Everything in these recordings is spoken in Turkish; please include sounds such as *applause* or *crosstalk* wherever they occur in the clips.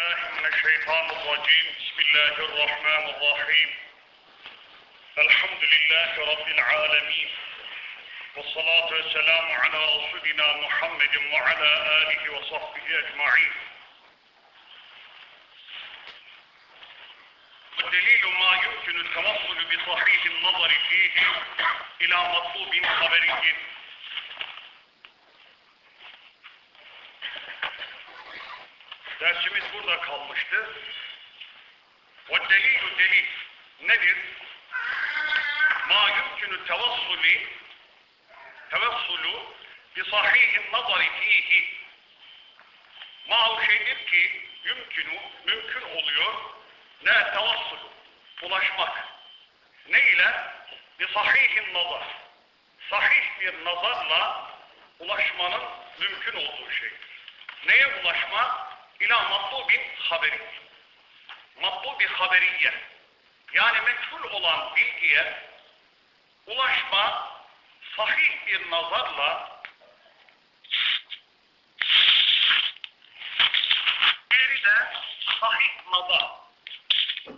بالله من الشيطان الرجيم. بسم الله الرحمن الرحيم. الحمد لله رب العالمين. والصلاة والسلام على رسولنا محمد وعلى آله وصحبه أجمعين. والدليل ما يمكن التوصل بصحيح النظر فيه إلى مطلوب خبري Dersimiz burada kalmıştı. O delilü delil nedir? Ma yumkünü tevassuli tevassulu bi sahihin nazari fihi ma o şeydir ki yumkünü mümkün oluyor ne tevassul ulaşmak ne ile bi sahihin nazar sahih bir nazarla ulaşmanın mümkün olduğu şeydir. Neye ulaşma? İlâ matlubin haberi. Matlubi haberiye. Yani meçhul olan bilgiye ulaşma sahih bir nazarla biri de sahih nazar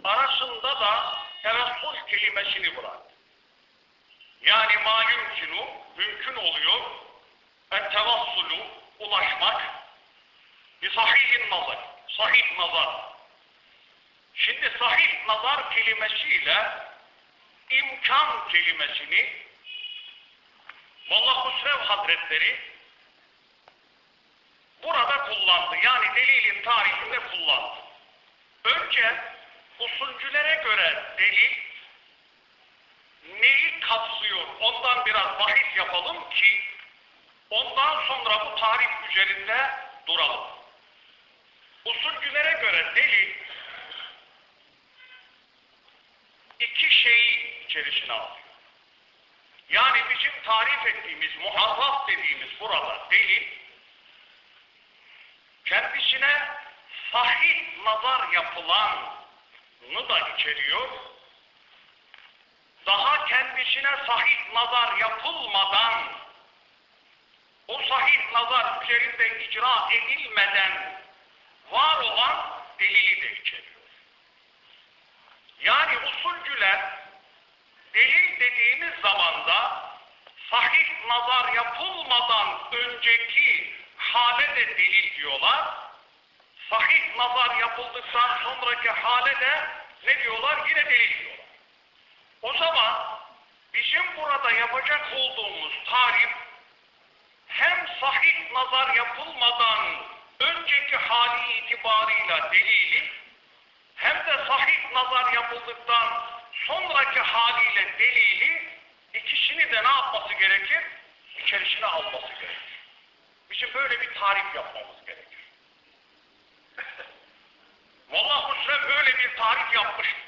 arasında da tevassul kelimesini bırak. Yani ma mümkün oluyor en tevassulu ulaşmak bir sahihin nazar. Sahih nazar. Şimdi sahih nazar kelimesiyle imkan kelimesini Molla Hüsrev Hazretleri burada kullandı. Yani delilin tarihinde kullandı. Önce usulcülere göre delil neyi kapsıyor ondan biraz bahis yapalım ki ondan sonra bu tarif üzerinde duralım. Usulcülere göre delil iki şeyi içerisine alıyor. Yani bizim tarif ettiğimiz, muharraf dediğimiz burada delil kendisine sahih nazar yapılanı da içeriyor. Daha kendisine sahih nazar yapılmadan o sahih nazar üzerinde icra edilmeden var olan delili de içeriyor. Yani usulcüler delil dediğimiz zamanda sahih nazar yapılmadan önceki hale de delil diyorlar. Sahih nazar yapıldıktan sonraki hale de ne diyorlar? Yine delil diyorlar. O zaman bizim burada yapacak olduğumuz tarif hem sahih nazar yapılmadan önceki hali itibarıyla delili hem de sahih nazar yapıldıktan sonraki haliyle delili ikisini de ne yapması gerekir? İçerisine alması gerekir. Bizim böyle bir tarif yapmamız gerekir. *laughs* Molla Hüsrev böyle bir tarif yapmıştı.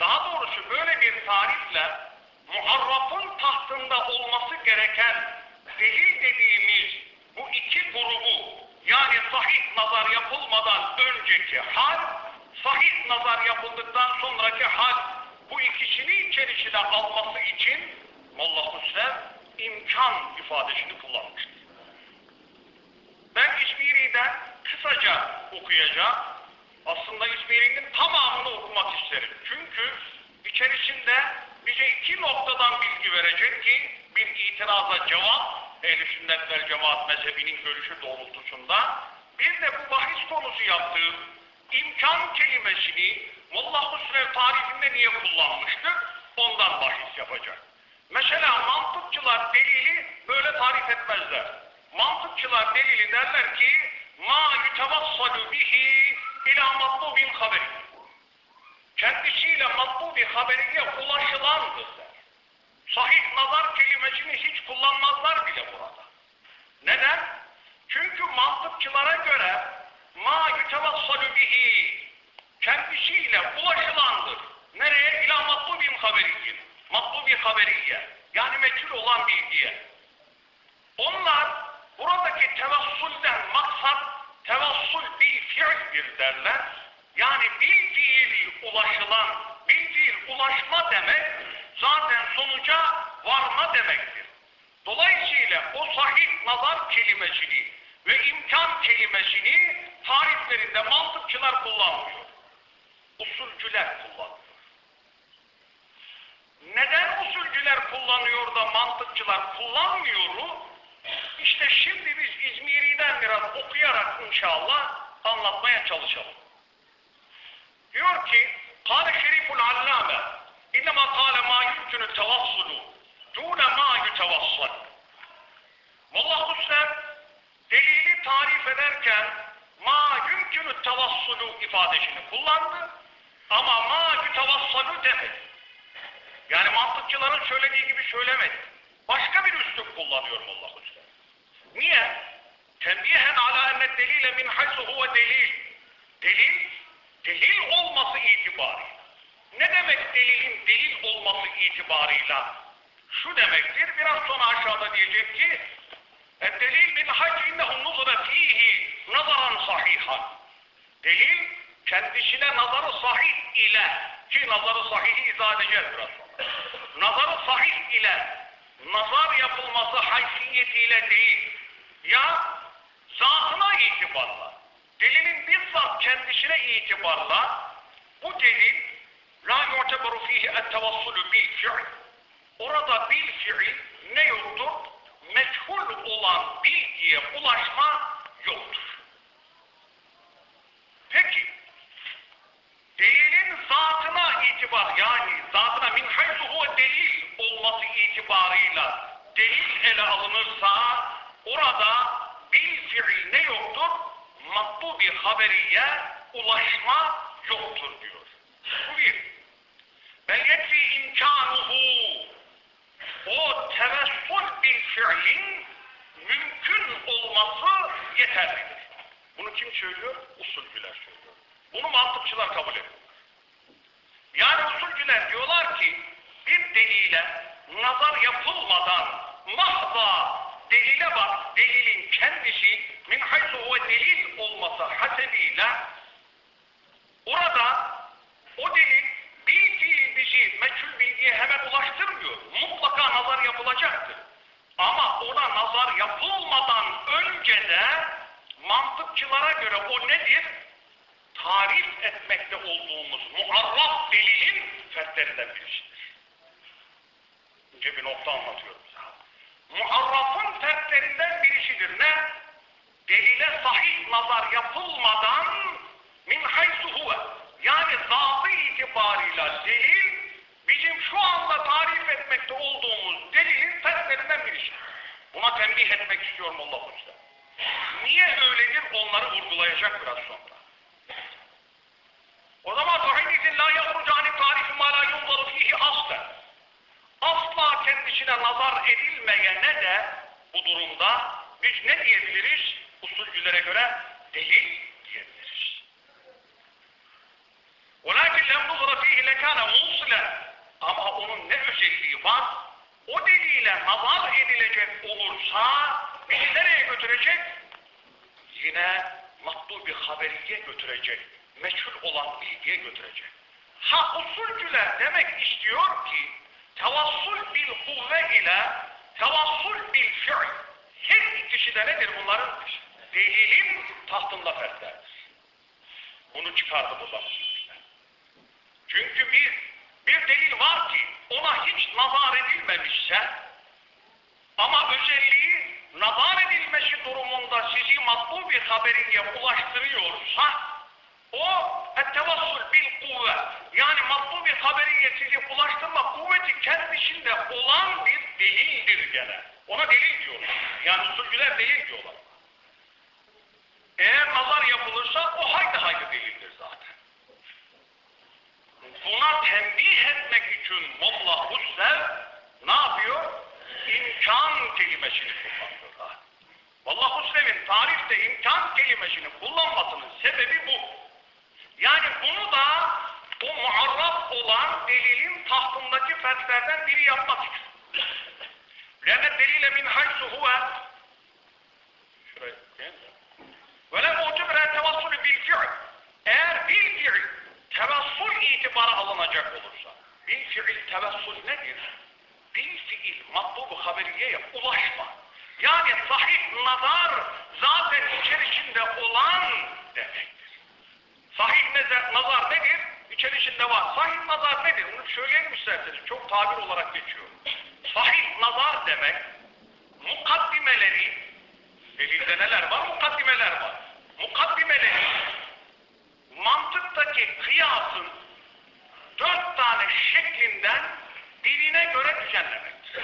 Daha doğrusu böyle bir tarifle muharrafın tahtında olması gereken delil dediğimiz bu iki grubu yani sahih nazar yapılmadan önceki hal, sahih nazar yapıldıktan sonraki hal bu ikisini içerisine alması için Molla Hüsrev imkan ifadesini kullanmıştır. Ben İzmiri'den kısaca okuyacağım. Aslında İzmiri'nin tamamını okumak isterim. Çünkü içerisinde bize iki noktadan bilgi verecek ki bir itiraza cevap ehl-i sünnet vel cemaat mezhebinin görüşü doğrultusunda bir de bu bahis konusu yaptığı imkan kelimesini Molla Hüsrev tarifinde niye kullanmıştır? Ondan bahis yapacak. Mesela mantıkçılar delili böyle tarif etmezler. Mantıkçılar delili derler ki ma yutevassalu bihi ila matlubin haberi. Kendisiyle matlubi haberiye ulaşılandır der. Sahih nazar kelimesini hiç kullanmazlar bile burada. Neden? Çünkü mantıkçılara göre ma yutevassalu bihi kendisiyle ulaşılandır. Nereye? İlâ matlubin haberiyin. Matlubi haberiye. Yani meçhul olan bilgiye. Onlar buradaki tevassulden maksat tevassul bil fiildir derler. Yani bil fiil ulaşılan, bil fiil ulaşma demek zaten sonuca varma demektir. Dolayısıyla o sahih nazar kelimesini ve imkan kelimesini tariflerinde mantıkçılar kullanmıyor. Usulcüler kullanıyor. Neden usulcüler kullanıyor da mantıkçılar kullanmıyor? İşte şimdi biz İzmiri'den biraz okuyarak inşallah anlatmaya çalışalım. Diyor ki, Kale Şeriful Allame İnnemâ kâle mâ yumkünü tevassulu dûne mâ yütevassal. Vallahu Hüsnem delili tarif ederken mâ yumkünü tevassulu ifadesini kullandı ama mâ yütevassalu demedi. Yani mantıkçıların söylediği gibi söylemedi. Başka bir üslup kullanıyorum Allah Hüsnem. Niye? Tembihen ala enne delile min haysu huve delil. Delil, delil olması itibariyle ne demek delilin delil olması itibarıyla? Şu demektir, biraz sonra aşağıda diyecek ki, delil min haysu innehu nuzura fihi nazaran sahihan. Delil, kendisine nazarı sahih ile, ki nazarı sahihi izah edeceğiz biraz sonra. Nazarı sahih ile, nazar yapılması haysiyetiyle değil, ya zatına itibarla, delilin bizzat kendisine itibarla, bu delil la yu'teberu fihi ettevassulu bil fi'l. Orada bil fi'il ne yoktur? Meçhul olan bilgiye ulaşma yoktur. Peki, delilin zatına itibar, yani zatına min haysu huve delil olması itibarıyla delil ele alınırsa orada bil fiil ne yoktur? Matbu bir haberiye ulaşma yoktur diyor. Bu bir. Bel yekfi imkanuhu o tevessül bil fiilin mümkün olması yeterlidir. Bunu kim söylüyor? Usulcüler söylüyor. Bunu mantıkçılar kabul ediyor. Yani usulcüler diyorlar ki bir delile nazar yapılmadan mahza delile bak, delilin kendisi min haysu huve delil olması hasebiyle orada o delil bilgiye hemen ulaştırmıyor. Mutlaka nazar yapılacaktır. Ama ona nazar yapılmadan önce de mantıkçılara göre o nedir? Tarif etmekte olduğumuz muarraf delilin fertlerinden birisidir. Önce bir nokta anlatıyorum sana. Muarrafın fertlerinden birisidir. Ne? Delile sahih nazar yapılmadan min haysu huve yani zatı itibarıyla delil bizim şu anda tarif etmekte olduğumuz delilin fertlerinden birisi. Buna tembih etmek istiyorum Allah Usta. Niye öyledir onları vurgulayacak biraz sonra. O zaman sahibizin la yahrucu ani tarifi ma la yunzaru fihi aslen. Asla kendisine nazar edilmeyene de bu durumda biz ne diyebiliriz? Usulcülere göre delil diyebiliriz. وَلَكِنْ لَمْ نُظْرَ ف۪يهِ لَكَانَ مُوصِلًا ama onun ne özelliği var? O deliyle nazar edilecek olursa bizi nereye götürecek? Yine matbu bir haberiye götürecek. Meçhul olan bilgiye götürecek. Ha usulcüler demek istiyor ki tevassul bil kuvve ile tevassul bil fi'l her ikisi de nedir bunların? Delilin tahtında fertlerdir. Bunu çıkardı buradan. Çünkü bir, bir delil var ki ona hiç nazar edilmemişse ama özelliği nazar edilmesi durumunda sizi matbu bir haberiye ulaştırıyorsa o ettevassul bil kuvve yani matbu bir haberiye sizi ulaştırma kuvveti kendisinde olan bir delildir gene. Ona delil diyorlar. Yani usulcüler delil diyorlar. Eğer nazar yapılırsa o haydi haydi delildir zaten. Buna tembih etmek için Molla Hussev ne yapıyor? İmkan kelimesini kullanıyor. Molla Hussev'in tarifte imkan kelimesini kullanmasının sebebi bu. Yani bunu da o muarraf olan delilin tahtındaki fertlerden biri yapmak için. Lenne delile min haysu huve şurayı ve lem utibre tevassulü bil fi'l eğer bil fi'l tevassul itibara alınacak olursa bil fi'l tevassul nedir? Bil fiil matlubu haberiyeye ulaşma. Yani sahih nazar zaten içerisinde olan demektir. Sahih nazar, nazar nedir? İçerisinde var. Sahih nazar nedir? Bunu söyleyelim isterseniz. Çok tabir olarak geçiyor. Sahih nazar demek mukaddimeleri delilde neler var? Mukaddimeler var. Mukaddimeleri mantıktaki kıyasın dört tane şeklinden birine göre düzenlemektir.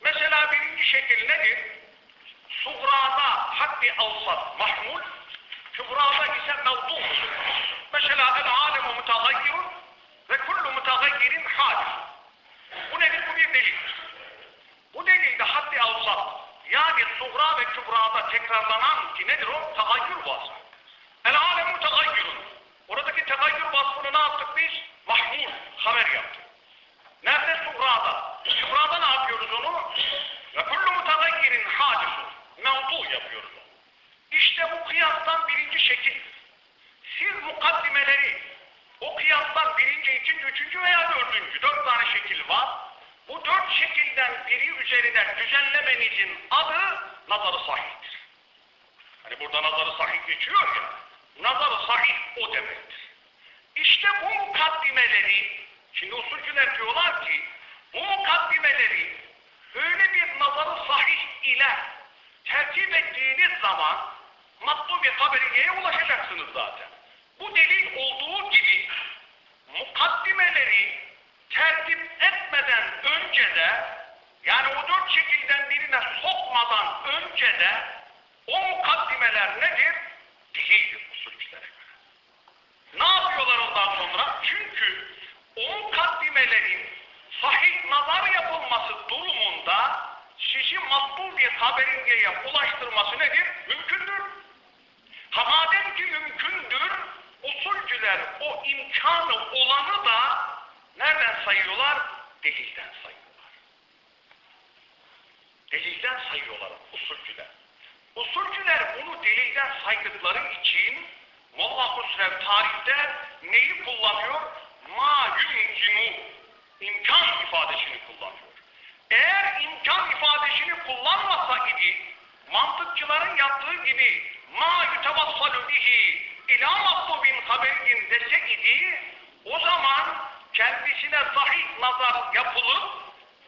Mesela birinci şekil nedir? Sugrada haddi alsat mahmul, kübrada ise mevdu. Mesela el alemu mutagayyirun ve kullu mutagayyirin hadis. Bu nedir? Bu bir delil. Bu delilde haddi alsat yani sugra ve kübrada tekrarlanan ki nedir o? Tagayyür vasfı. El alemu tagayyürun. Oradaki tagayyür vasfını ne yaptık biz? Mahmul, haber yaptık. Nerede sugrada? Kübrada ne yapıyoruz onu? Ve kullu mutagayyirin hadisun. Mevdu yapıyoruz. İşte bu kıyastan birinci şekil. Siz mukaddimeleri o kıyastan birinci, ikinci, üçüncü veya dördüncü, dört tane şekil var. Bu dört şekilden biri üzerinden düzenlemenizin adı nazarı sahihtir. Hani burada nazarı sahih geçiyor ya, nazarı sahih o demektir. İşte bu mukaddimeleri, şimdi usulcüler diyorlar ki, bu mukaddimeleri öyle bir nazarı sahih ile tertip ettiğiniz zaman matlu bir haberiyeye ulaşacaksınız zaten. Bu delil olduğu gibi mukaddimeleri tertip etmeden önce de yani o dört şekilden birine sokmadan önce de o mukaddimeler nedir? Delildir usulcülere göre. Ne yapıyorlar ondan sonra? Çünkü o mukaddimelerin sahih nazar yapılması durumunda sizi matbu bir haberingeye ulaştırması nedir? Mümkündür. Ha madem ki mümkündür, usulcüler o imkanı olanı da nereden sayıyorlar? Delilden sayıyorlar. Delilden sayıyorlar usulcüler. Usulcüler bunu delilden saydıkları için Molla Husrev tarihte neyi kullanıyor? Ma yumkinu imkan ifadesini kullanıyor. Eğer imkan ifadesini kullanmasa idi mantıkçıların yaptığı gibi ma yutevassalu bihi ila matlubin haberin dese idi o zaman kendisine sahih nazar yapılıp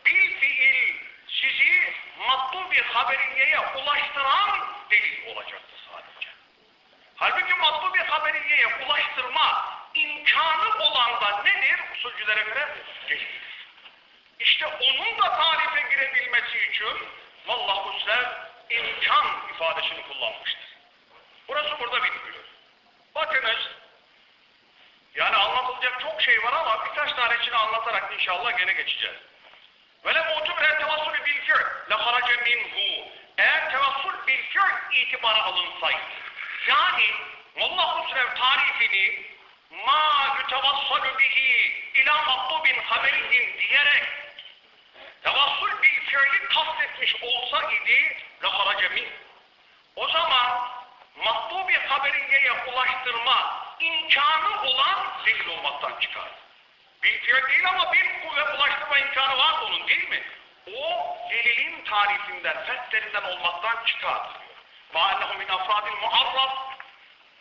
bil fiil sizi matlu bir haberiyeye ulaştıran delil olacaktı sadece. Halbuki matlu bir haberiyeye ulaştırma imkanı olan da nedir? Usulcülere göre delildir. İşte onun da tarife girebilmesi için vallahu sev imkan ifadesini kullanmıştır. Burası burada bitmiyor. Bakınız yani anlatılacak çok şey var ama birkaç tanesini anlatarak inşallah gene geçeceğiz. Tevassul bil fi'l le harace minhu. Eğer tevassul bil itibara alınsaydı. Yani Molla Husrev tarifini ma yutevassalu bihi ila matlubin haberin diyerek tevassul bil fi'li kastetmiş olsa idi le harace min. O zaman matlu bir haberiyeye ulaştırma imkanı olan delil olmaktan çıkar. Bir fiil değil ama bir kuvvet ulaştırma imkanı var onun değil mi? O delilin tarifinden, festlerinden olmaktan çıkar. مَاَنَّهُ مِنْ اَفْرَادِ الْمُعَرَّضِ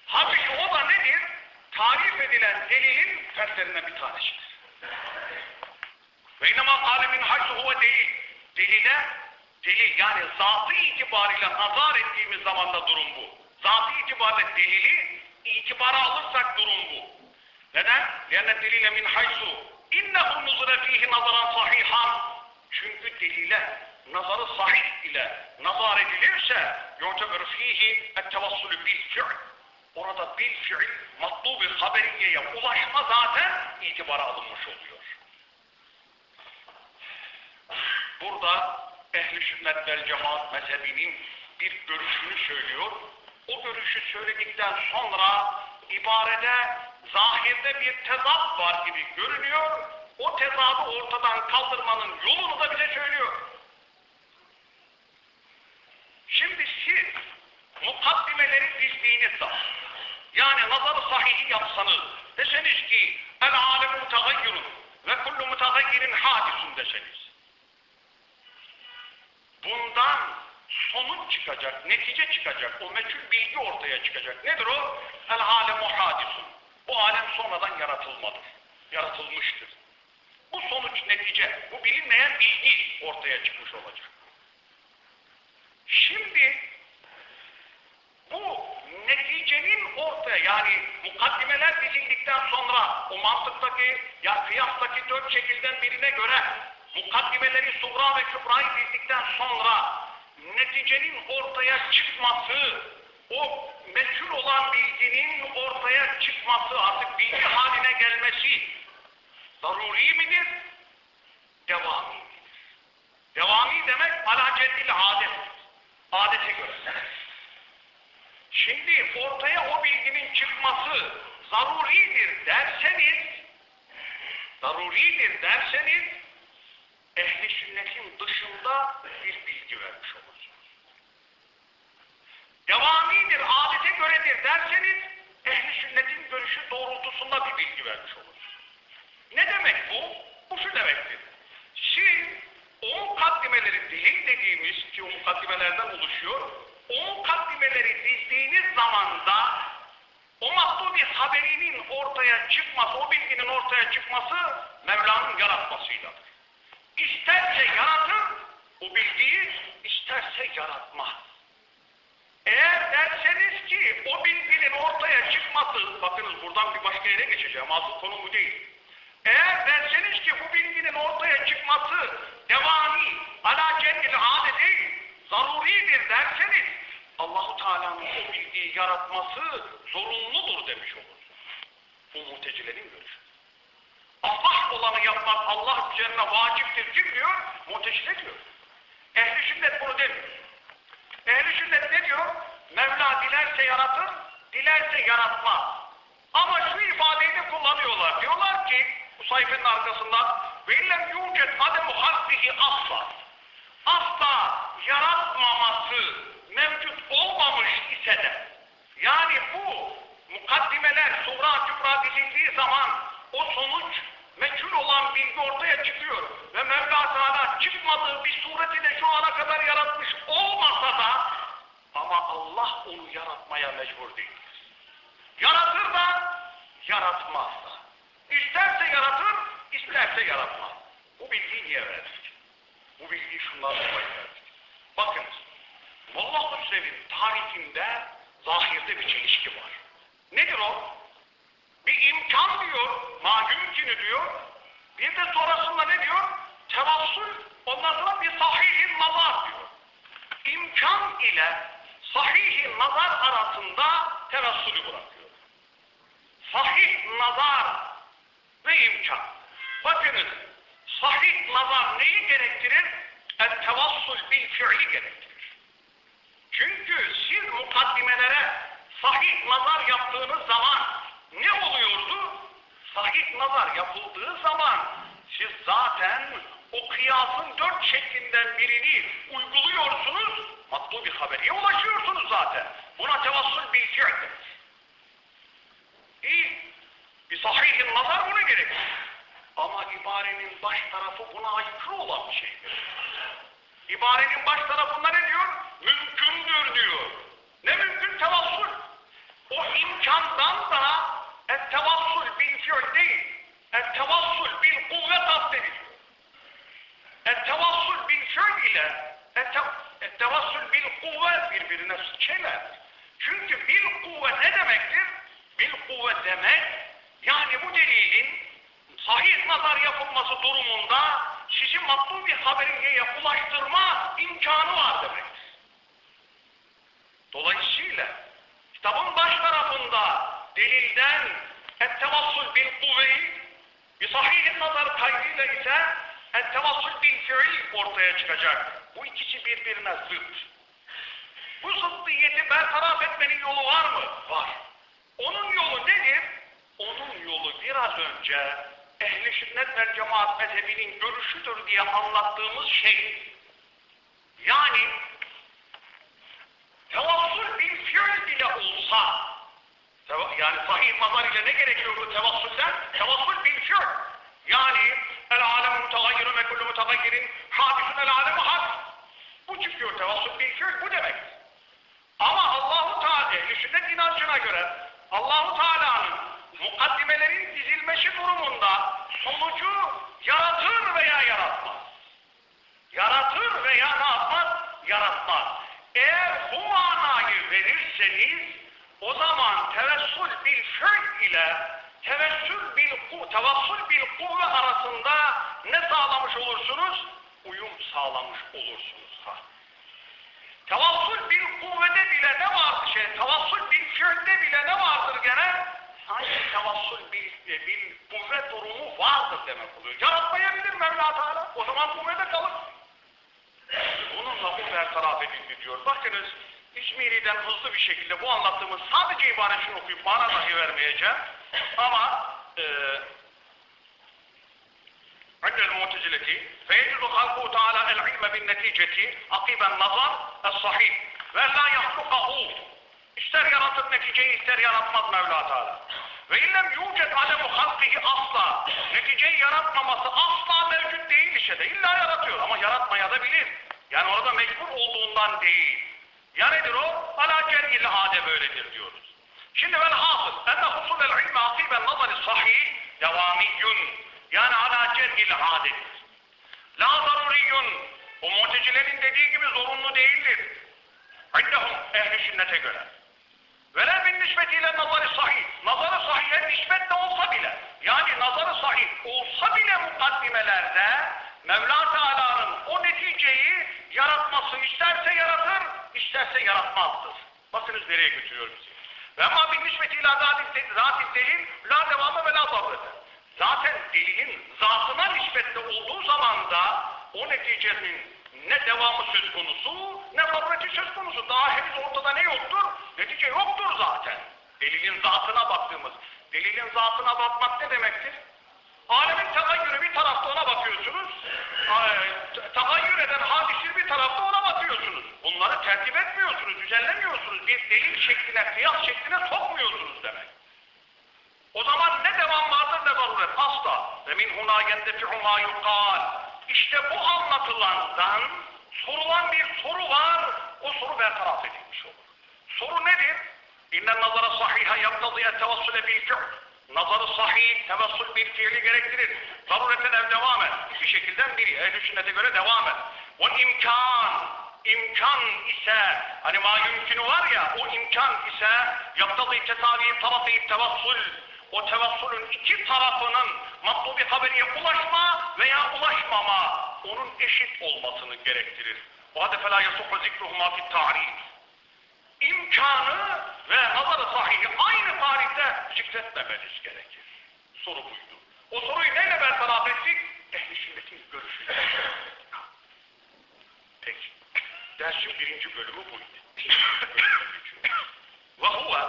Halbuki o da nedir? Tarif edilen delilin fertlerinden bir tanesidir. Beynema alimin haysu huve delil. Deline, delil yani zatı itibariyle nazar ettiğimiz zamanda durum bu. Zatı itibariyle delili itibara alırsak durum bu. Neden? Lenne delile min haysu. İnnehu nuzure fihi nazaran sahihan. Çünkü delile nazarı sahih ile nazar edilirse yu'teber fihi ettevassulü bil. Orada bil fi'l matlubi haberiyeye ulaşma zaten itibara alınmış oluyor. Burada ehli sünnet vel cemaat mezhebinin bir görüşünü söylüyor. O görüşü söyledikten sonra ibarede zahirde bir tezat var gibi görünüyor. O tezadı ortadan kaldırmanın yolunu da bize söylüyor. Şimdi siz mukaddimeleri dizdiğiniz zaman yani nazarı sahihi yapsanız deseniz ki el alemu mutegayyirun ve kullu mutegayyirin hadisun deseniz bundan sonuç çıkacak, netice çıkacak, o meçhul bilgi ortaya çıkacak. Nedir o? El alemu hadisun. Bu alem sonradan yaratılmadır. Yaratılmıştır. Bu sonuç netice, bu bilinmeyen bilgi ortaya çıkmış olacak. Şimdi bu neticenin ortaya yani mukaddimeler dizildikten sonra o mantıktaki ya kıyastaki dört şekilden birine göre mukaddimeleri sugra ve kübrayı dizdikten sonra neticenin ortaya çıkması o meçhul olan bilginin ortaya çıkması artık bilgi haline gelmesi zaruri midir? Devami midir? Devami demek alacetil adet. Adete göre. Şimdi ortaya o bilginin çıkması zaruridir derseniz zaruridir derseniz ehli sünnetin dışında bir bilgi vermiş olursunuz. Devamidir, adete göredir derseniz ehli sünnetin görüşü doğrultusunda bir bilgi vermiş olursunuz. Ne demek bu? Bu şu demektir. Siz o mukaddimeleri dilin dediğimiz ki o mukaddimelerden oluşuyor, o mukaddimeleri dizdiğiniz zaman da o matlubi haberinin ortaya çıkması, o bilginin ortaya çıkması Mevla'nın yaratmasıyladır. İsterse yaratır o bilgiyi, isterse yaratmaz. Eğer derseniz ki o bilginin ortaya çıkması, bakınız buradan bir başka yere geçeceğim, asıl konu bu değil. Eğer derseniz ki bu bilginin ortaya çıkması devami, ala cennil ade değil, zaruridir derseniz Allahu Teala'nın o bilgiyi yaratması zorunludur demiş olursunuz. Bu mutecilerin görüşü. Allah olanı yapmak Allah üzerine vaciptir kim diyor? Mutecile diyor. Ehli sünnet bunu demiyor. Ehli sünnet ne diyor? Mevla dilerse yaratır, dilerse yaratmaz. Ama şu ifadeyi de kullanıyorlar. Diyorlar ki bu sayfanın arkasında ve illem yucet ademu hasbihi asla. Asla yaratmaması mevcut olmamış ise de yani bu mukaddimeler suğra kübra dizildiği zaman o sonuç meçhul olan bilgi ortaya çıkıyor ve Mevla Teala çıkmadığı bir sureti de şu ana kadar yaratmış olmasa da ama Allah onu yaratmaya mecbur değil. Yaratır da yaratmaz da. İsterse yaratır, isterse yaratmaz. Bu bilgiyi niye verdik? Bu bilgiyi şundan dolayı verdik. Bakınız, Vallahu Sevim tarihinde zahirde bir çelişki var. Nedir o? Bir imkan diyor, ma mümkünü diyor. Bir de sonrasında ne diyor? Tevassul, ondan sonra bir sahih nazar diyor. İmkan ile sahih nazar arasında tevassulü bırakıyor. Sahih nazar ve imkan. Bakınız, sahih nazar neyi gerektirir? El tevassul bil fiili gerektirir. Çünkü siz mukaddimelere sahih nazar yaptığınız zaman ne oluyordu? Sahih nazar yapıldığı zaman siz zaten o kıyasın dört şeklinden birini uyguluyorsunuz, matlu bir haberiye ulaşıyorsunuz zaten. Buna tevassul bil denir. İyi, bir sahih nazar buna gerekir. Ama ibarenin baş tarafı buna aykırı olan bir şeydir. İbarenin baş tarafında ne diyor? Mümkündür diyor. Ne mümkün? Tevassul. O imkandan da ettevassul bil fiil değil. Ettevassul bil kuvvet addediliyor. Ettevassul bil fiil ile ettevassul bil kuvvet birbirine şeylerdir. Çünkü bil kuvvet ne demektir? Bil kuvvet demek yani bu delilin sahih nazar yapılması durumunda sizi matlu bir haberiye ulaştırma imkanı var demektir. Dolayısıyla kitabın baş tarafında delilden ettevassul bil kuvveyi bir sahih nazar kaydıyla ise ettevassul bil fiil ortaya çıkacak. Bu ikisi birbirine zıt. Bu zıddiyeti bertaraf etmenin yolu var mı? Var. Onun yolu nedir? Onun yolu biraz önce ehli sünnet ve cemaat mezhebinin görüşüdür diye anlattığımız şey. Yani tevassul bir fiil bile olsa yani sahih mazar ile ne gerekiyordu tevassulden? Tevassul bir fiil. Yani el alem mütegayyirun ve kullu mütegayyirin hadisun el alem had. Bu çıkıyor tevassul bil fiil bu demek. Ama Allahu Teala ehli sünnet inancına göre Allahu Teala'nın mukaddimelerin dizilmesi durumunda sonucu yaratır veya yaratmaz. Yaratır veya ne yapmaz? Yaratmaz. Eğer bu manayı verirseniz o zaman tevessül bil fiil ile tevessül bil ku, tevassul bil kuvve arasında ne sağlamış olursunuz? Uyum sağlamış olursunuz. Ha. Tevassul bil kuvvede bile ne vardır şey? Tevassul bil fiilde bile ne vardır gene? Sanki tevassul bil, bil kuvvet durumu vardır demek oluyor. Yaratmayabilir Mevla Teala. O zaman kuvvete kalır. Bununla bu bertaraf edildi diyor. Bakınız İzmiri'den hızlı bir şekilde bu anlattığımız sadece ibaresini okuyup bana dahi vermeyeceğim. Ama e, عند المعتزلة فيجوز خلقه تعالى العلم بالنتيجة عقب النظر الصحيح ولا يخلقه ister yaratır neticeyi ister yaratmaz Mevla Teala. Ve illem yucet alemu halkihi asla. Neticeyi yaratmaması asla mevcut değil ise de illa yaratıyor ama yaratmaya da bilir. Yani orada mecbur olduğundan değil. Ya nedir o? Ala cergil ade böyledir diyoruz. Şimdi vel hasıl enne husulel ilmi akiben nazari sahih devamiyyun. Yani ala cergil adedir. La zaruriyun. O muhtecilerin dediği gibi zorunlu değildir. İndehum ehli sünnete göre. Vele bin nispetiyle nazarı sahih. Nazarı sahihe nispet de olsa bile, yani nazarı sahih olsa bile mukaddimelerde Mevla Teala'nın o neticeyi yaratması isterse yaratır, isterse yaratmazdır. Bakınız nereye götürüyor bizi. Ve ama bin nispetiyle zaten delil la devamı ve la zavrede. Zaten delilin zatına nispetle olduğu zaman da o neticenin ne devamı söz konusu ne zavreti söz konusu. Daha henüz ortada ne yoktur? Netice yoktur zaten. Delilin zatına baktığımız. Delilin zatına bakmak ne demektir? Alemin tagayyürü bir tarafta ona bakıyorsunuz. Tagayyür eden hadisir bir tarafta ona bakıyorsunuz. Bunları tertip etmiyorsunuz, düzenlemiyorsunuz. Bir delil şekline, kıyas şekline sokmuyorsunuz demek. O zaman ne devam vardır ne zaruret? Asla. Ve min huna yendefi'u ma yukal. İşte bu anlatılandan sorulan bir soru var. O soru bertaraf edilmiş olur. Soru nedir? İnnen nazara sahiha yaptadıya tevassüle bil fi'l. Nazarı sahih, tevassul bir fiili gerektirir. Zarureten ev devam et. İki şekilden biri. Ehl-i sünnete göre devam et. O imkan, imkan ise, hani ma yümkünü var ya, o imkan ise yaptadığı tesavi tarafı tevassul, o tevassulün iki tarafının matlubi haberiye ulaşma veya ulaşmama, onun eşit olmasını gerektirir. O halde فَلَا يَسُحُ ذِكْرُهُمَا فِي التَّعْرِيفِ imkanı ve nazarı sahihi aynı tarihte zikretmemeniz gerekir. Soru buydu. O soruyu neyle bertaraf ettik? Ehl-i sünnetin görüşüyle. Peki. Dersin birinci bölümü buydu. Ve huve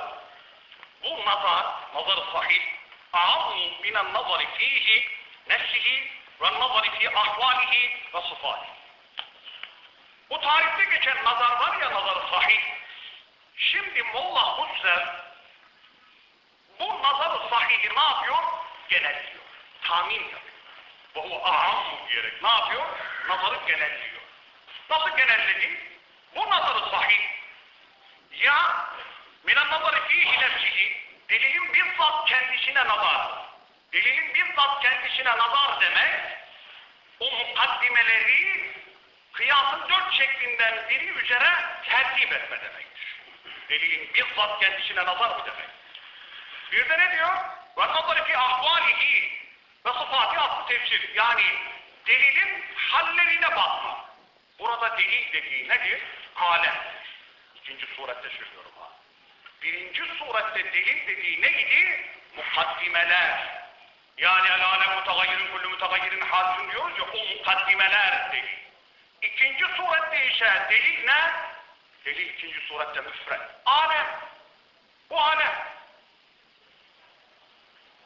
bu nazar, nazar sahih a'amu minen nazari fihi nefsihi ve nazari fi ahvalihi ve sıfatihi. Bu tarihte geçen nazar var ya nazar sahih Şimdi Molla Husrev bu nazarı sahihi ne yapıyor? Genelliyor. Tahmin yapıyor. Bu o aham diyerek ne yapıyor? Nazarı genelliyor. Nasıl genelledi? Bu nazarı sahih ya minen nazarı fihi nefsihi delilin bizzat kendisine nazar. Delilin bizzat kendisine nazar demek o mukaddimeleri kıyasın dört şeklinden biri üzere tertip etme demektir. Delilin bizzat kendisine nazar mı demek? Bir de ne diyor? Fi ahvalihi ve sıfatı aslı tefsir. Yani delilin hallerine bakma. Burada delil dediği nedir? Alemdir. İkinci surette söylüyorum ha. Birinci surette delil dediği neydi? Mukaddimeler. Yani el alem mutagayyirin kullu mutagayyirin hadisin diyoruz ya o mukaddimeler delil. İkinci surette ise delil ne? Delil ikinci surette müfred. Alem. Bu alem.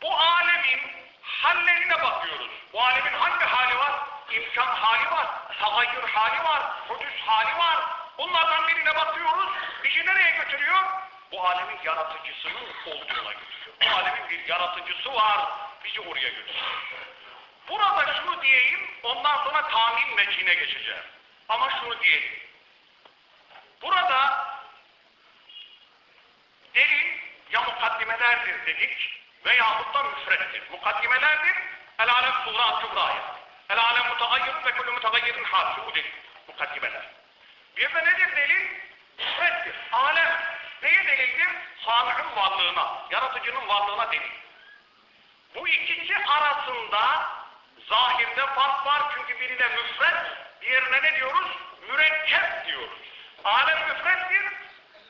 Bu alemin hallerine bakıyoruz. Bu alemin hangi hali var? İmkan hali var, tagayyür hali var, hudüs hali var. Bunlardan birine bakıyoruz. Bizi nereye götürüyor? Bu alemin yaratıcısının olduğuna götürüyor. Bu alemin bir yaratıcısı var. Bizi oraya götürüyor. Burada şunu diyeyim, ondan sonra tahmin mecine geçeceğim. Ama şunu diyelim. Burada delil ya mukaddimelerdir dedik veyahut da müfrettir. Mukaddimelerdir el alem sura kübraya. El alem mutagayyirun ve kullu mutagayyirin hasi. Bu delil. Mukaddimeler. Bir de nedir delil? Müfrettir. Alem neye delildir? Sami'ın varlığına, yaratıcının varlığına delil. Bu ikisi arasında zahirde fark var çünkü birine müfret, diğerine ne diyoruz? Mürekkep diyoruz. Alem müfrettir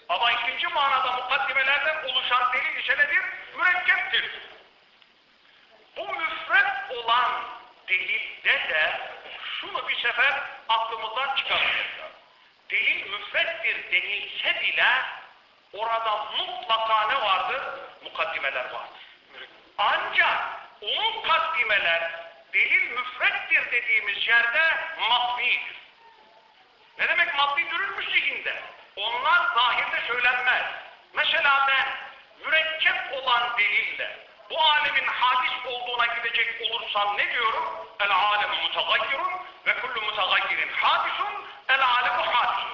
ama ikinci manada mukaddimelerden oluşan delil ise nedir? Mürekkeptir. Bu müfret olan delilde de şunu bir sefer aklımızdan çıkarmayacağız. Delil müfrettir denilse bile orada mutlaka ne vardır? Mukaddimeler vardır. Ancak o mukaddimeler delil müfrettir dediğimiz yerde matvidir. Ne demek maddi dürülmüş zihinde? Onlar zahirde söylenmez. Mesela ben mürekkep olan delille bu alemin hadis olduğuna gidecek olursam ne diyorum? El alemu mutagayyirun ve kullu mutagayyirin hadisun el alemu hadisun.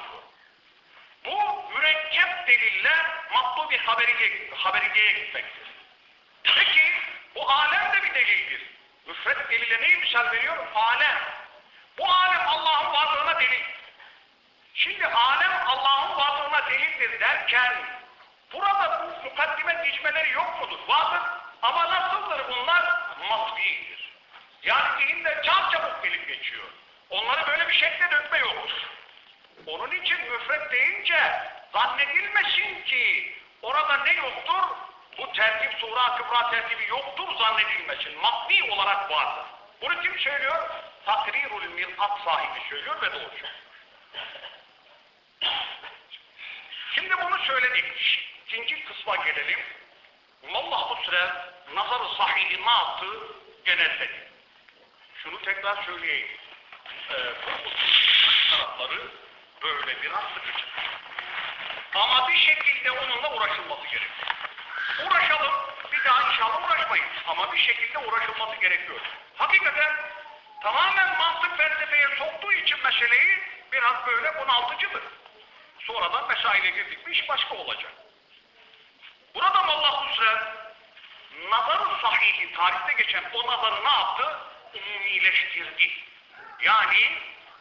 Bu mürekkep delille matbu bir haberiye, haberiyeye gitmektir. Peki bu alem de bir delildir. Müfret delile neyi misal veriyorum? Alem. Bu alem Allah'ın varlığına delil. Şimdi alem Allah'ın delildir derken burada bu mukaddime dicmeleri yok mudur? Vardır. Ama nasıldır bunlar? Matbidir. Yani zihinde çabuk çabuk gelip geçiyor. Onları böyle bir şekle dökme yoktur. Onun için müfret deyince zannedilmesin ki orada ne yoktur? Bu tertip sura kübra tertibi yoktur zannedilmesin. Maddi olarak vardır. Bunu kim söylüyor? Takrirul mir'at sahibi söylüyor ve doğru söylüyor. Şimdi bunu söyledik. İkinci kısma gelelim. Allah bu süre nazarı sahihi ne yaptı? Genelledi. Şunu tekrar söyleyeyim. Ee, bu tarafları böyle biraz sıkıcı. Ama bir şekilde onunla uğraşılması gerekiyor. Uğraşalım, bir daha inşallah uğraşmayız. Ama bir şekilde uğraşılması gerekiyor. Hakikaten tamamen mantık felsefeye soktuğu için meseleyi biraz böyle bunaltıcıdır. Sonradan mesaile girdik mi iş başka olacak. Burada Allah Hüsrev nazarı sahihi tarihte geçen o nazarı ne yaptı? Umumileştirdi. Yani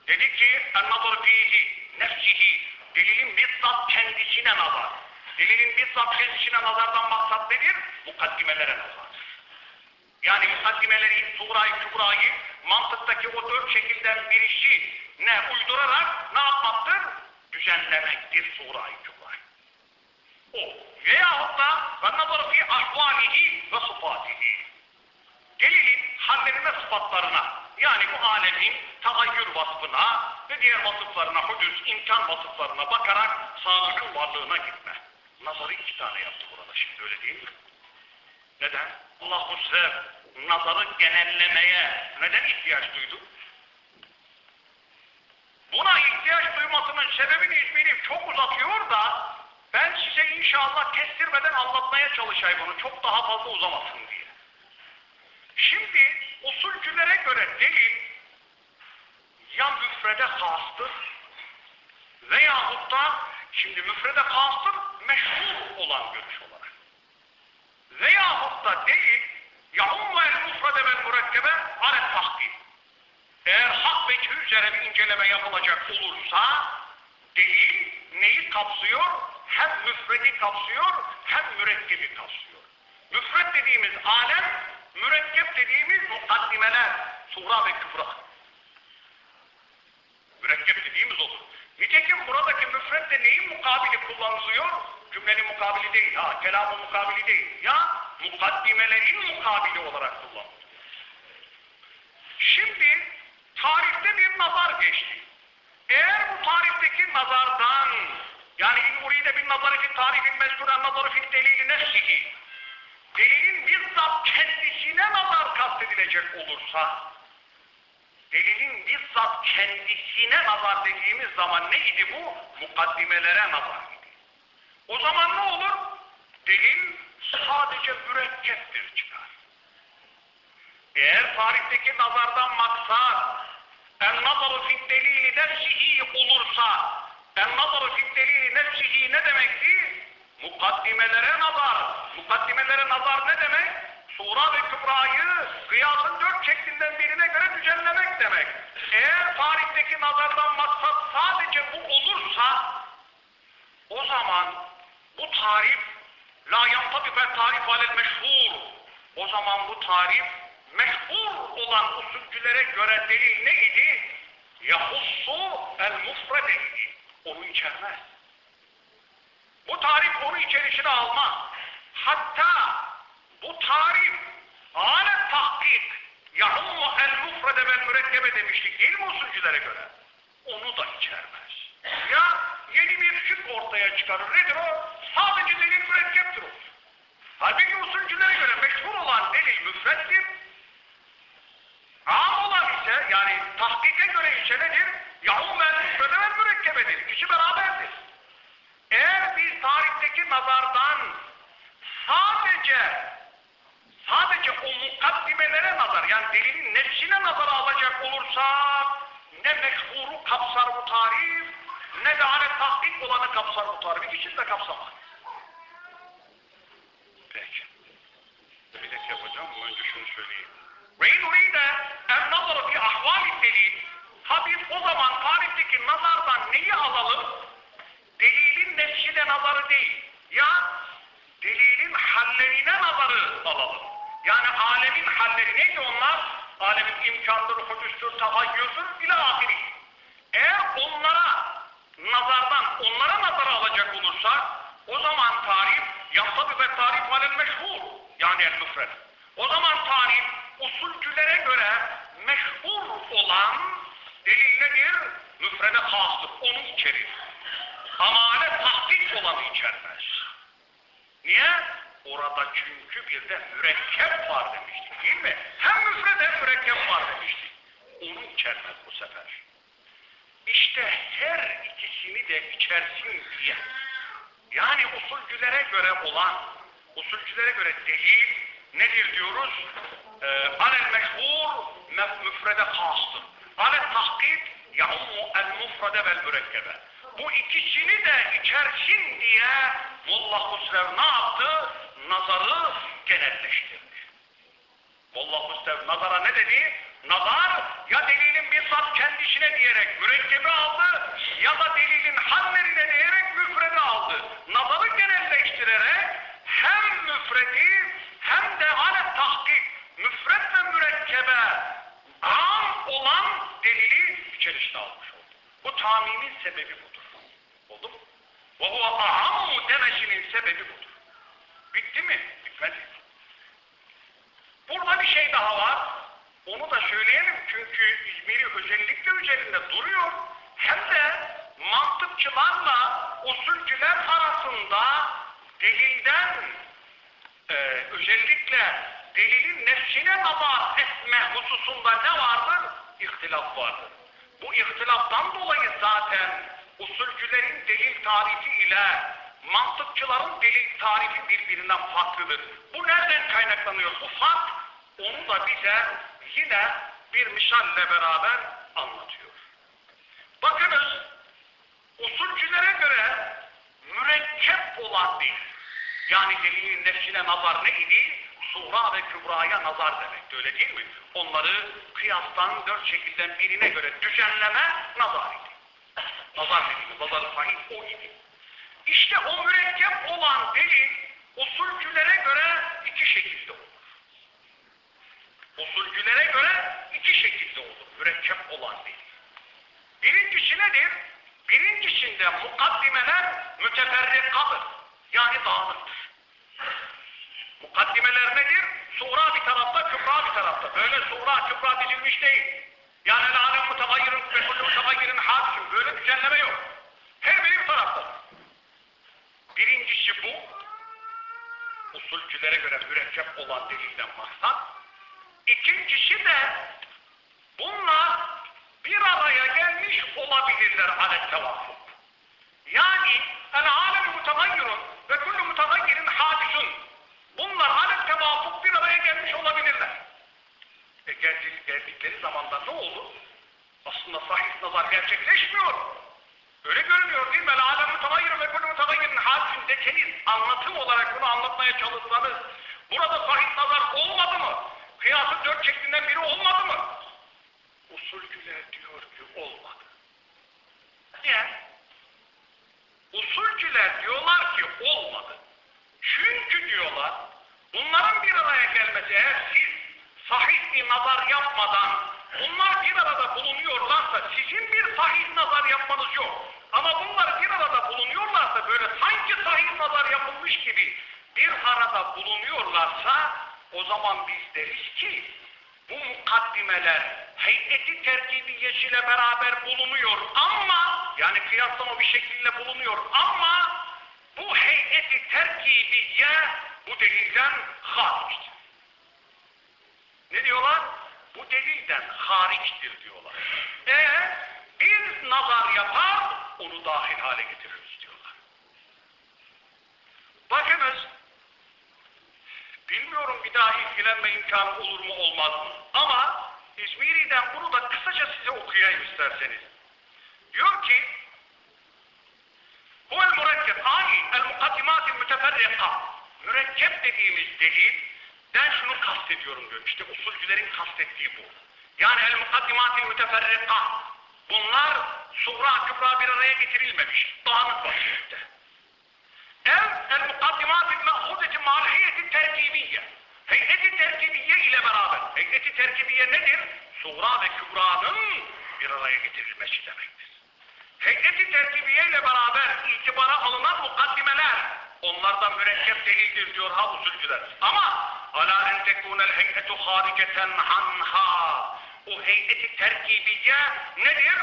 dedi ki en-nazar fihi nefsihi delilin bizzat kendisine nazar. Delilin bizzat kendisine nazardan maksat nedir? Mukaddimelere nazar. Yani mukaddimeleri, surayı, kübrayı mantıktaki o dört şekilden birisi ne uydurarak ne yapmaktır? düzenlemektir Sure-i Cumhur. O. Veyahut da ve nazarı fi ahvanihi ve sıfatihi. Gelelim hallerine sıfatlarına. Yani bu alemin tahayyür vasfına ve diğer vasıflarına, hudüs, imkan vasıflarına bakarak sağlıklı varlığına gitme. Nazarı iki tane yaptı burada şimdi öyle değil mi? Neden? Allah-u nazarı genellemeye neden ihtiyaç duydu? Buna ihtiyaç duymasının sebebini İzmir'im çok uzatıyor da ben size inşallah kestirmeden anlatmaya çalışayım bunu çok daha fazla uzamasın diye. Şimdi usulcülere göre delil ya müfrede hastır veyahut da şimdi müfrede hastır meşhur olan görüş olarak. Veyahut da delil ya ummel müfrede vel mürekkebe alet tahkim. Eğer hak ve üzere bir inceleme yapılacak olursa delil neyi kapsıyor? Hem müfredi kapsıyor hem mürekkebi kapsıyor. Müfred dediğimiz alem, mürekkep dediğimiz mukaddimeler, sura ve küfra. Mürekkep dediğimiz olur. Nitekim buradaki müfred neyin mukabili kullanılıyor? Cümlenin mukabili değil, ha kelamın mukabili değil. Ya mukaddimelerin mukabili olarak kullanılıyor. Şimdi tarihte bir nazar geçti. Eğer bu tarihteki nazardan yani in uride bin nazarı fi tarifin mezkuren nazarı fi delili nefsihi delilin bizzat kendisine nazar kastedilecek olursa delilin bizzat kendisine nazar dediğimiz zaman neydi bu? Mukaddimelere nazar idi. O zaman ne olur? Delil sadece mürekkeptir çıkar. Eğer tarihteki nazardan maksat en nazaru fid delili nefsihi olursa en nazaru fid delili nefsihi ne demekti? Mukaddimelere nazar. Mukaddimelere nazar ne demek? Sura ve Kübra'yı kıyasın dört şeklinden birine göre düzenlemek demek. Eğer tarihteki nazardan maksat sadece bu olursa o zaman bu tarif la yantabife tarif alel meşhur. O zaman bu tarif meşhur olan usulcülere göre delil neydi? Yahussu el mufrede idi. Onu içermez. Bu tarif onu içerisine almaz. Hatta bu tarif alet tahkik yahummu el mufrede vel mürekkebe demiştik değil mi usulcülere göre? Onu da içermez. Ya yeni bir şık ortaya çıkarır. Nedir o? Sadece delil mürekkeptir o. Halbuki usulcülere göre meşhur olan delil müfrettir. Am olan ise yani tahkike göre ise nedir? Yahum vel müfrede vel mürekkebedir. İkisi beraberdir. Eğer biz tarihteki nazardan sadece sadece o mukaddimelere nazar yani delilin nefsine nazara alacak olursak ne meşhuru kapsar bu tarif ne de hani tahkik olanı kapsar bu tarif. İkisini de kapsamaz. Peki. Bir dakika yapacağım önce şunu söyleyeyim. Ve in uride en nazara fi delil ha biz o zaman tarihteki nazardan neyi alalım? Delilin nefsine nazarı değil. Ya delilin hallerine nazarı alalım. Yani alemin halleri neydi onlar? Alemin imkandır, hudüstür, tahayyüzdür, ila ahiri. Eğer onlara nazardan, onlara nazara alacak olursak, o zaman tarif, yaptabi ve tarif alel meşhur. Yani el müfred. O zaman tarif, usulcülere göre meşhur olan delil nedir? Müfrede hastır, onu içerir. Amale tahkik olanı içermez. Niye? Orada çünkü bir de mürekkep var demiştik değil mi? Hem müfred hem mürekkep var demiştik. Onu içermez bu sefer. İşte her ikisini de içersin diye. Yani usulcülere göre olan, usulcülere göre delil nedir diyoruz? Ee, alel meşhur müfrede hastır. Alel tahkik yahummu el mufrede vel mürekkebe. Bu ikisini de içersin diye Molla Husrev ne yaptı? Nazarı genelleştirdi. Molla Husrev nazara ne dedi? Nazar ya delilin bizzat kendisine diyerek mürekkebi aldı ya da delilin hallerine diyerek müfredi aldı. Nazarı genelleştirerek hem müfredi hem de alet tahkik müfred ve mürekkebe am olan delili içerisine almış oldu. Bu tamimin sebebi budur. Oldu mu? Ve huve ahammu demesinin sebebi budur. Bitti mi? Bitmedi. Burada bir şey daha var. Onu da söyleyelim çünkü İzmir'i özellikle üzerinde duruyor. Hem de mantıkçılarla usulcüler arasında delilden e, özellikle delilin nefsine nazar etme hususunda ne vardır? İhtilaf vardır. Bu ihtilaftan dolayı zaten usulcülerin delil tarifi ile mantıkçıların delil tarifi birbirinden farklıdır. Bu nereden kaynaklanıyor? Bu fark onu da bize yine bir misalle beraber anlatıyor. Bakınız usulcülere göre mürekkep olan değil. Yani delilin nefsine nazar ne idi? Sura ve Kübra'ya nazar demek. Öyle değil mi? Onları kıyastan dört şekilden birine göre düzenleme nazar idi. Nazar dediğimiz nazar sahip o idi. İşte o mürekkep olan delil usulcülere göre iki şekilde olur. Usulcülere göre iki şekilde olur mürekkep olan delil. Birincisi nedir? Birincisinde mukaddimeler müteferrikadır. Yani dağınıktır. Mukaddimeler nedir? Sura bir tarafta, kübra bir tarafta. Böyle sura, kübra dizilmiş değil. Yani mutagayyirin ve kullu mutagayyirin hadisin. Böyle düzenleme yok. Her biri bir tarafta. Birincisi bu. Usulcülere göre mürekkep olan delilden maksat. İkincisi de bunlar bir araya gelmiş olabilirler alet tevafuk. Yani el alem mutagayyirun ve kullu mutagayyirin hadisun. Bunlar alet tevafuk E geldikleri zamanda ne olur? Aslında sahih nazar gerçekleşmiyor. Öyle görünüyor değil mi? Alem mutagayyir ve kullu mutagayyirin harfindekeniz anlatım olarak bunu anlatmaya çalışsanız burada sahih nazar olmadı mı? Kıyasın dört şeklinden biri olmadı mı? Usulcüler diyor ki olmadı. Niye? Usulcüler diyorlar ki olmadı. Çünkü diyorlar bunların bir araya gelmesi eğer siz sahih bir nazar yapmadan bunlar bir arada bulunuyorlarsa sizin bir sahih nazar yapmanız yok. Ama bunlar bir arada bulunuyorlarsa böyle sanki sahih nazar yapılmış gibi bir arada bulunuyorlarsa o zaman biz deriz ki bu mukaddimeler heyeti terkibiyesiyle beraber bulunuyor ama yani kıyaslama bir şekilde bulunuyor ama bu heyeti terkibiye bu delilden hariçtir. Ne diyorlar? Bu delilden hariçtir diyorlar. Eğer bir nazar yapar onu dahil hale getiririz diyorlar. Bakınız bilmiyorum bir daha ilgilenme imkanı olur mu olmaz mı? Ama İzmiri'den bunu da kısaca size okuyayım isterseniz. Diyor ki bu el mürekkep ani el mukaddimatil müteferrika mürekkep dediğimiz delilden şunu kastediyorum diyor. İşte usulcülerin kastettiği bu. Yani el mukaddimatil müteferrika bunlar suğra kübra bir araya getirilmemiş. Dağınık vaziyette. Ev el mukaddimatil mehudeti malhiyeti terkibiye. Heyeti terkibiye ile beraber. Heyeti terkibiye nedir? Suğra ve kübranın bir araya getirilmesi demektir. Heyeti terkibiye ile beraber itibara alınan mukaddimeler onlardan mürekkep delildir diyor ha usulcüler. Ama ala en tekunel heyetu hariceten anha o heyeti terkibiye nedir?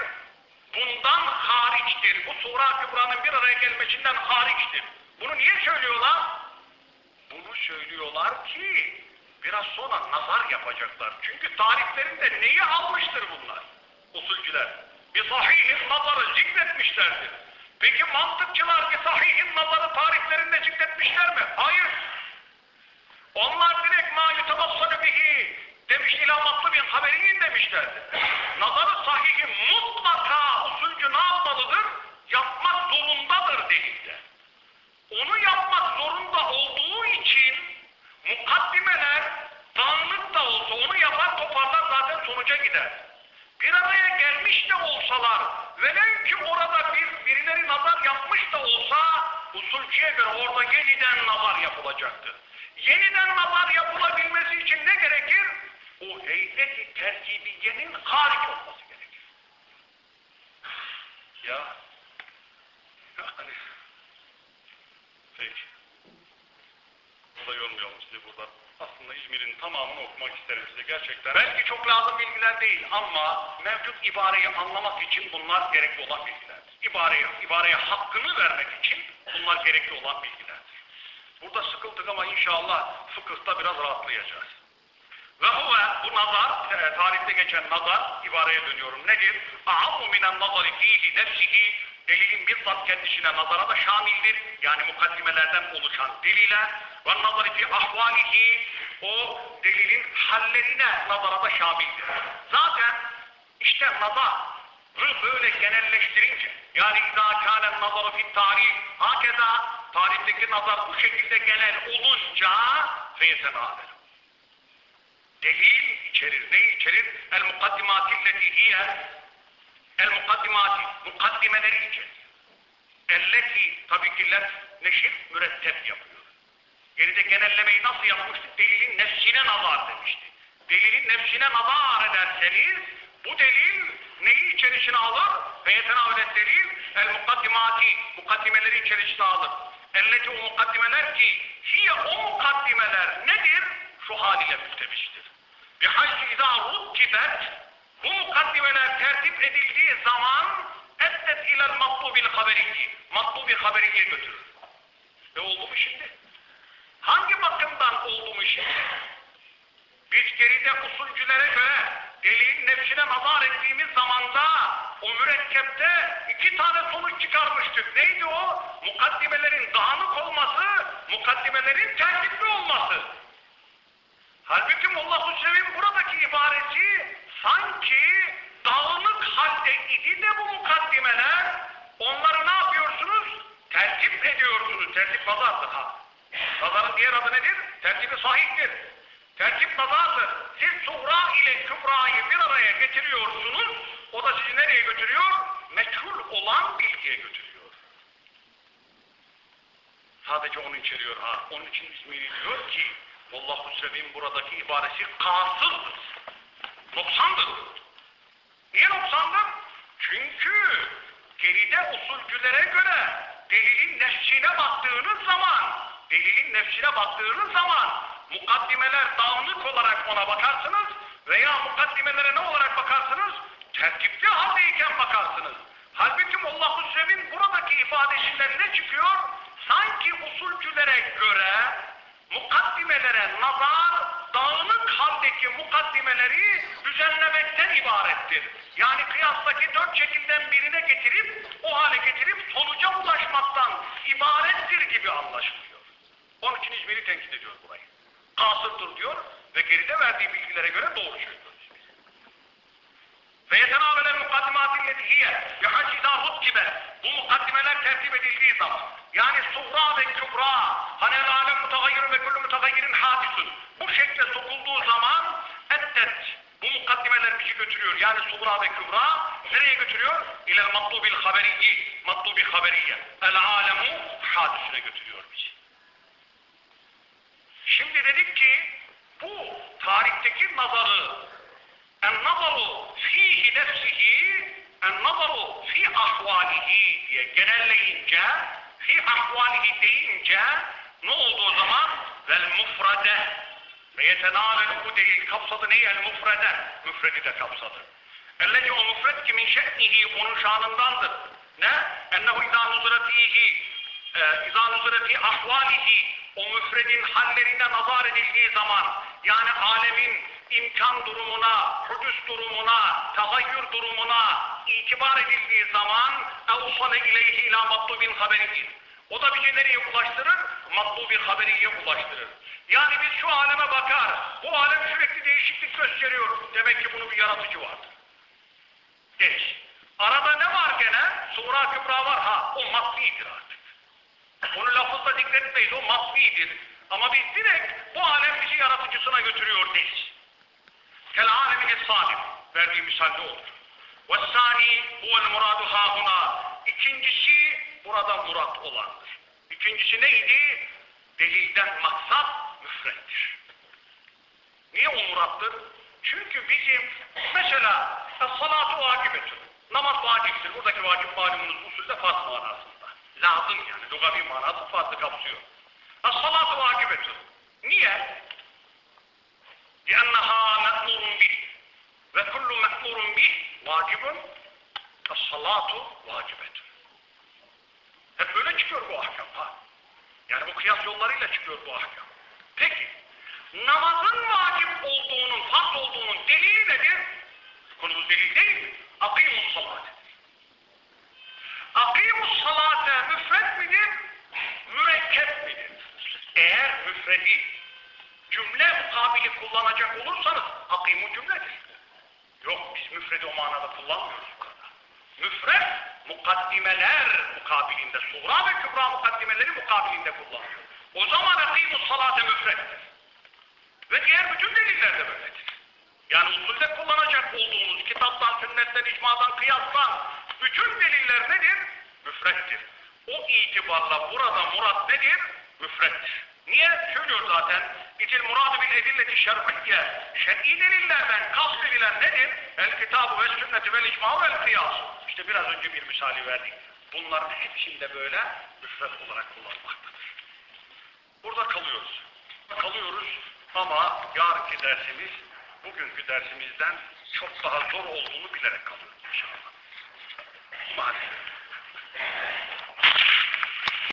Bundan hariçtir. Bu sura kübranın bir araya gelmesinden hariçtir. Bunu niye söylüyorlar? Bunu söylüyorlar ki biraz sonra nazar yapacaklar. Çünkü tariflerinde neyi almıştır bunlar? Usulcüler. Bir sahihin nazarı zikretmişlerdir. Peki mantıkçılar bir sahihin nazarı tariflerinde zikretmişler mi? Hayır. Onlar direkt ma yutabassalı bihi demiş ilamatlı bir haberin demişlerdi. Nazarı sahihi mutlaka usulcü ne yapmalıdır? Yapmak zorundadır delilde. Onu yapmak zorunda olduğu için mukaddimeler dağınık da olsa onu yapar toparlar zaten sonuca gider. Bir araya gelmiş de olsalar velev ki orada bir birileri nazar yapmış da olsa usulcüye göre orada yeniden nazar yapılacaktır. Yeniden nazar yapılabilmesi için ne gerekir? O heyeti terkibiyenin hariç olması gerekir. Ya yani Peki. Burada yormayalım sizi burada. Aslında İzmir'in tamamını okumak isterim size gerçekten. Belki çok lazım bilgiler değil ama mevcut ibareyi anlamak için bunlar gerekli olan bilgilerdir. İbareye, ibareye hakkını vermek için bunlar gerekli olan bilgilerdir. Burada sıkıldık ama inşallah fıkıhta biraz rahatlayacağız. Ve huve bu nazar, e, tarihte geçen nazar, ibareye dönüyorum. Nedir? A'ammu minen nazari fiili nefsihi, delilin bizzat kendisine nazara da şamildir. Yani mukaddimelerden oluşan delile. Ve nazari fi ahvalihi, o delilin hallerine nazara da şamildir. Zaten işte nazarı böyle genelleştirince, yani izâ kânen nazarı fi tarih, hakeza tarihteki nazar bu şekilde genel olunca feyetenâber delil içerir. Ne içerir? El mukaddimati illeti hiye el mukaddimati mukaddimeleri içerir. Elleti tabii ki lef neşir mürettep yapıyor. Geride genellemeyi nasıl yapmıştık? Delilin nefsine nazar demişti. Delilin nefsine nazar ederseniz bu delil neyi içerisine alır? Ve yetenavlet delil el mukaddimati mukaddimeleri içerisine alır. Elleti o mukaddimeler ki hiye o mukaddimeler nedir? Şu haliyle müftebiştir. Bihaysi izâ ruttibet bu mukaddimeler tertip edildiği zaman eddet ilel matlubil haberiyyi. Matlubil haberiye götürür. E oldu mu şimdi? Hangi bakımdan oldu mu şimdi? Biz geride usulcülere göre delilin nefsine nazar ettiğimiz zamanda o mürekkepte iki tane sonuç çıkarmıştık. Neydi o? Mukaddimelerin dağınık olması, mukaddimelerin tertipli olması. Halbuki Molla Hüsrev'in buradaki ibaresi sanki dağınık halde idi de bu mukaddimeler onları ne yapıyorsunuz? Tertip ediyorsunuz. Tertip nazardır ha. Nazarın diğer adı nedir? Tertibi sahiptir. Tertip nazardır. Siz suğra ile kübrayı bir araya getiriyorsunuz. O da sizi nereye götürüyor? Meçhul olan bilgiye götürüyor. Sadece onu içeriyor ha. Onun için İsmail diyor ki Allahu Sevim buradaki ibaresi kasıldır. Noksandır. Niye noksandır? Çünkü geride usulcülere göre delilin nefsine baktığınız zaman delilin nefsine baktığınız zaman mukaddimeler dağınık olarak ona bakarsınız veya mukaddimelere ne olarak bakarsınız? Tertipli haldeyken bakarsınız. Halbuki Allahu Sevim buradaki ifadesinden ne çıkıyor? Sanki usulcülere göre mukaddimelere nazar dağınık haldeki mukaddimeleri düzenlemekten ibarettir. Yani kıyastaki dört şekilden birine getirip o hale getirip sonuca ulaşmaktan ibarettir gibi anlaşılıyor. Onun için İzmir'i tenkit ediyor burayı. Kasırdır diyor ve geride verdiği bilgilere göre doğru söylüyor. Ve yetenavelen mukaddimatin netihiye ve hac izâ ruttibe. Bu mukaddimeler tertip edildiği zaman yani suğra ve kübra hani el alem mutagayyirun ve kullu mutagayyirin hadisun. Bu şekle sokulduğu zaman ettet. Bu mukaddimeler bizi götürüyor. Yani suğra ve kübra nereye götürüyor? İlel matlubil haberiyyi. Matlubi haberiye. El alemu hadisine götürüyor bizi. Şimdi dedik ki bu tarihteki nazarı en-nazaru fihi nefsihi en-nazaru fi ahvalihi diye genelleyince fi ahvalihi deyince ne oldu o zaman? Vel mufrade ve yetenâvel bu değil kapsadı neyi? El mufrede. Müfredi de kapsadı. Ellezi o müfred ki min şe'nihi onun şanındandır. Ne? Ennehu izâ nuzure fihi e, izâ nuzure fi ahvalihi o müfredin hallerine nazar edildiği zaman yani alemin imkan durumuna, hudüs durumuna, tagayyür durumuna itibar edildiği zaman evsale ileyhi ila matlubin haberidir. O da bizi nereye ulaştırır? Matlubi haberiye ulaştırır. Yani biz şu aleme bakar, bu alem sürekli değişiklik gösteriyor. Demek ki bunun bir yaratıcı vardır. Geç. Arada ne var gene? Sura kübra var ha, o matlidir artık. Onu lafızla zikretmeyiz, o matlidir. Ama biz direkt bu alem bizi yaratıcısına götürüyor değil. Kel alemin salim. Verdiği misalde olur. Ve sani huvel muradu hahuna. İkincisi burada murat olandır. İkincisi neydi? Delilden maksat müfrettir. Niye o murattır? Çünkü bizim mesela salatu vacibettir. Namaz vaciptir. Buradaki vacip malumunuz usulde farz manasında. Lazım yani. Lugavi manası fazla kapsıyor. Salatu vacibettir. Niye? لأنها مأمور به وكل مأمور به واجب الصلاة واجبة hep böyle çıkıyor bu ahkam ha. Yani bu kıyas yollarıyla çıkıyor bu ahkam. Peki namazın vacip olduğunun, farz olduğunun delili nedir? Konumuz delil değil mi? Akimus salate. Akimus salate müfred midir? Mürekkep midir? Eğer müfredi cümle mukabili kullanacak olursanız akimu cümledir. Yok biz müfredi o manada kullanmıyoruz burada. Müfred mukaddimeler mukabilinde, suğra ve kübra mukaddimeleri mukabilinde kullanıyor. O zaman akimu salate müfreddir. Ve diğer bütün deliller de böyledir. Yani usulde kullanacak olduğunuz kitaptan, sünnetten, icmadan, kıyastan bütün deliller nedir? Müfrettir. O itibarla burada murat nedir? Müfrettir. Niye? Söylüyor zaten. İtil muradı bil edilleti şer'iyye. Şer'i delillerden kast edilen nedir? El kitabı ve sünneti vel icma vel kıyas. İşte biraz önce bir misali verdik. Bunların hepsinde böyle müfret olarak kullanmaktadır. Burada kalıyoruz. Kalıyoruz ama yarınki dersimiz bugünkü dersimizden çok daha zor olduğunu bilerek kalıyoruz inşallah. Maalesef.